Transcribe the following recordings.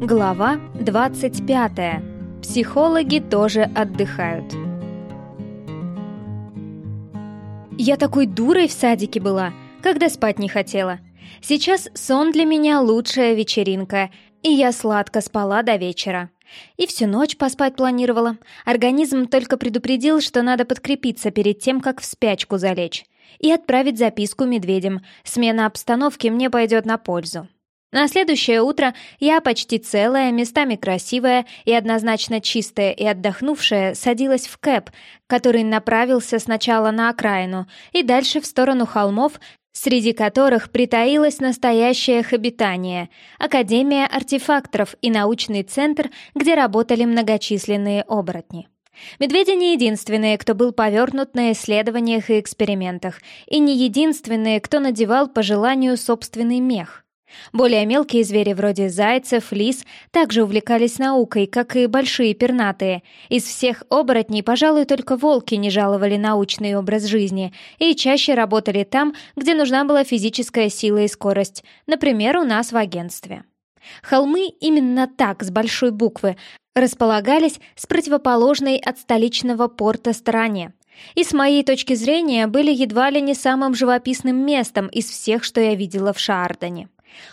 Глава 25. Психологи тоже отдыхают. Я такой дурой в садике была, когда спать не хотела. Сейчас сон для меня лучшая вечеринка, и я сладко спала до вечера. И всю ночь поспать планировала. Организм только предупредил, что надо подкрепиться перед тем, как в спячку залечь. И отправить записку медведям. Смена обстановки мне пойдет на пользу. На следующее утро я почти целая, местами красивая и однозначно чистая и отдохнувшая садилась в кэп, который направился сначала на окраину и дальше в сторону холмов, среди которых притаилось настоящее их обитание — Академия артефакторов и научный центр, где работали многочисленные оборотни. Медведи не единственные, кто был повернут на исследованиях и экспериментах, и не единственные, кто надевал по желанию собственный мех — более мелкие звери вроде зайцев, лис также увлекались наукой, как и большие пернатые. Из всех оборотней, пожалуй, только волки не жаловали научный образ жизни и чаще работали там, где нужна была физическая сила и скорость, например, у нас в агентстве. Холмы именно так, с большой буквы, располагались с противоположной от столичного порта стороне. И с моей точки зрения были едва ли не самым живописным местом из всех, что я видела в Шаардане.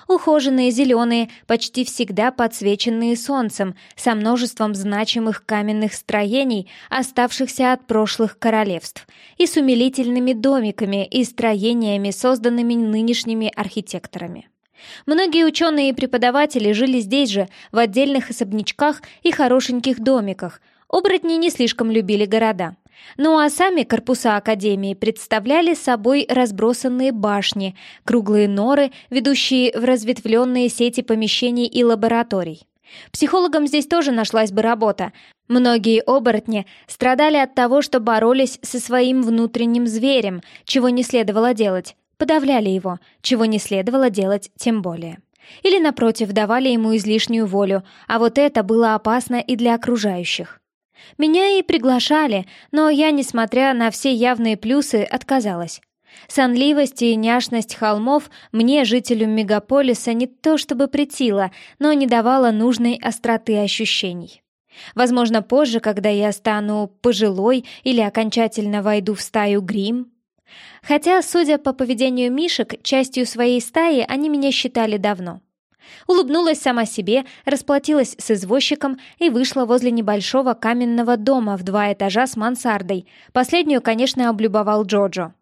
Ухоженные, зеленые, почти всегда подсвеченные солнцем, со множеством значимых каменных строений, оставшихся от прошлых королевств, и с умилительными домиками и строениями, созданными нынешними архитекторами. Многие ученые и преподаватели жили здесь же, в отдельных особнячках и хорошеньких домиках. Оборотни не слишком любили города. Ну а сами корпуса Академии представляли собой разбросанные башни, круглые норы, ведущие в разветвленные сети помещений и лабораторий. Психологам здесь тоже нашлась бы работа. Многие оборотни страдали от того, что боролись со своим внутренним зверем, чего не следовало делать, подавляли его, чего не следовало делать тем более. Или, напротив, давали ему излишнюю волю, а вот это было опасно и для окружающих. Меня и приглашали, но я, несмотря на все явные плюсы, отказалась. Сонливость и няшность холмов мне, жителю мегаполиса, не то чтобы претила, но не давала нужной остроты ощущений. Возможно, позже, когда я стану пожилой или окончательно войду в стаю грим. Хотя, судя по поведению мишек, частью своей стаи они меня считали давно. Улыбнулась сама себе, расплатилась с извозчиком и вышла возле небольшого каменного дома в два этажа с мансардой. Последнюю, конечно, облюбовал Джоджо.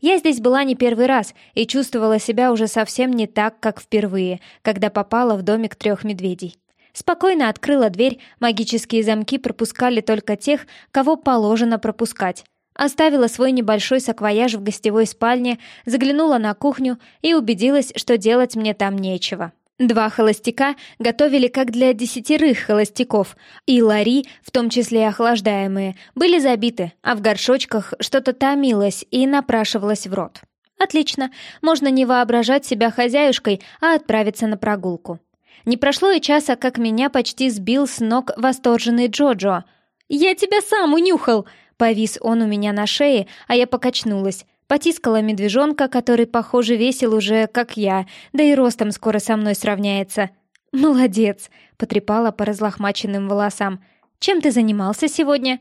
Я здесь была не первый раз и чувствовала себя уже совсем не так, как впервые, когда попала в домик трех медведей. Спокойно открыла дверь, магические замки пропускали только тех, кого положено пропускать. Оставила свой небольшой саквояж в гостевой спальне, заглянула на кухню и убедилась, что делать мне там нечего. Два холостяка готовили как для десятерых холостяков, и лари, в том числе охлаждаемые, были забиты, а в горшочках что-то томилось и напрашивалось в рот. Отлично, можно не воображать себя хозяюшкой, а отправиться на прогулку. Не прошло и часа, как меня почти сбил с ног восторженный Джоджо. «Я тебя сам унюхал!» Повис он у меня на шее, а я покачнулась. Потискала медвежонка, который, похоже, весил уже, как я, да и ростом скоро со мной сравняется. «Молодец!» — потрепала по разлохмаченным волосам. «Чем ты занимался сегодня?»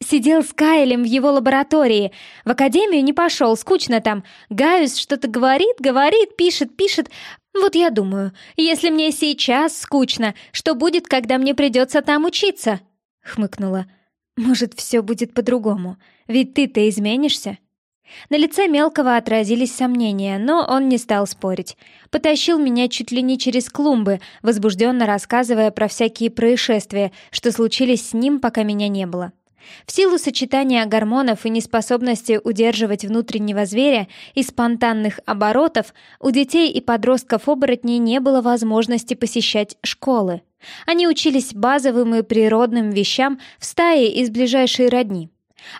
«Сидел с Кайлем в его лаборатории. В академию не пошел, скучно там. Гаюс что-то говорит, говорит, пишет, пишет. Вот я думаю, если мне сейчас скучно, что будет, когда мне придется там учиться?» Хмыкнула. «Может, все будет по-другому. Ведь ты-то изменишься?» На лице мелкого отразились сомнения, но он не стал спорить. Потащил меня чуть ли не через клумбы, возбужденно рассказывая про всякие происшествия, что случились с ним, пока меня не было. В силу сочетания гормонов и неспособности удерживать внутреннего зверя и спонтанных оборотов, у детей и подростков-оборотней не было возможности посещать школы. Они учились базовым и природным вещам в стае из ближайшей родни.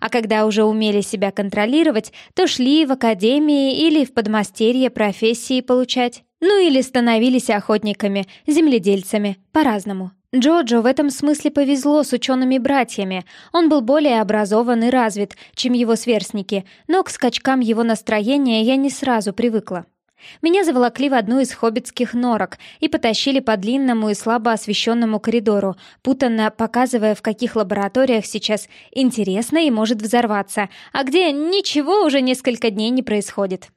А когда уже умели себя контролировать, то шли в академии или в подмастерье профессии получать. Ну или становились охотниками, земледельцами, по-разному. Джоджо в этом смысле повезло с учеными-братьями. Он был более образован и развит, чем его сверстники, но к скачкам его настроения я не сразу привыкла. Меня заволокли в одну из хоббитских норок и потащили по длинному и слабо освещенному коридору, путанно показывая, в каких лабораториях сейчас интересно и может взорваться, а где ничего уже несколько дней не происходит.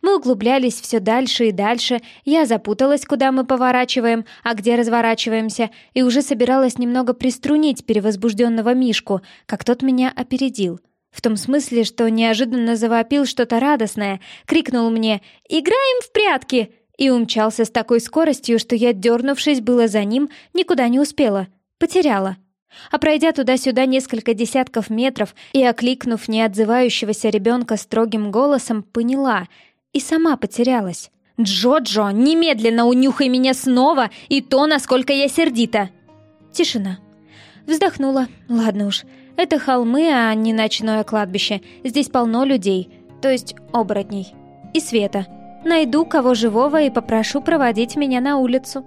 Мы углублялись все дальше и дальше, я запуталась, куда мы поворачиваем, а где разворачиваемся, и уже собиралась немного приструнить перевозбужденного Мишку, как тот меня опередил — в том смысле, что неожиданно завопил что-то радостное, крикнул мне «Играем в прятки!» и умчался с такой скоростью, что я, дернувшись было за ним, никуда не успела. Потеряла. А пройдя туда-сюда несколько десятков метров и окликнув неотзывающегося ребенка строгим голосом, поняла и сама потерялась. «Джо-Джо, немедленно унюхай меня снова и то, насколько я сердита!» Тишина. Вздохнула. Ладно уж, это холмы, а не ночное кладбище. Здесь полно людей, то есть оборотней. И света. Найду кого живого и попрошу проводить меня на улицу.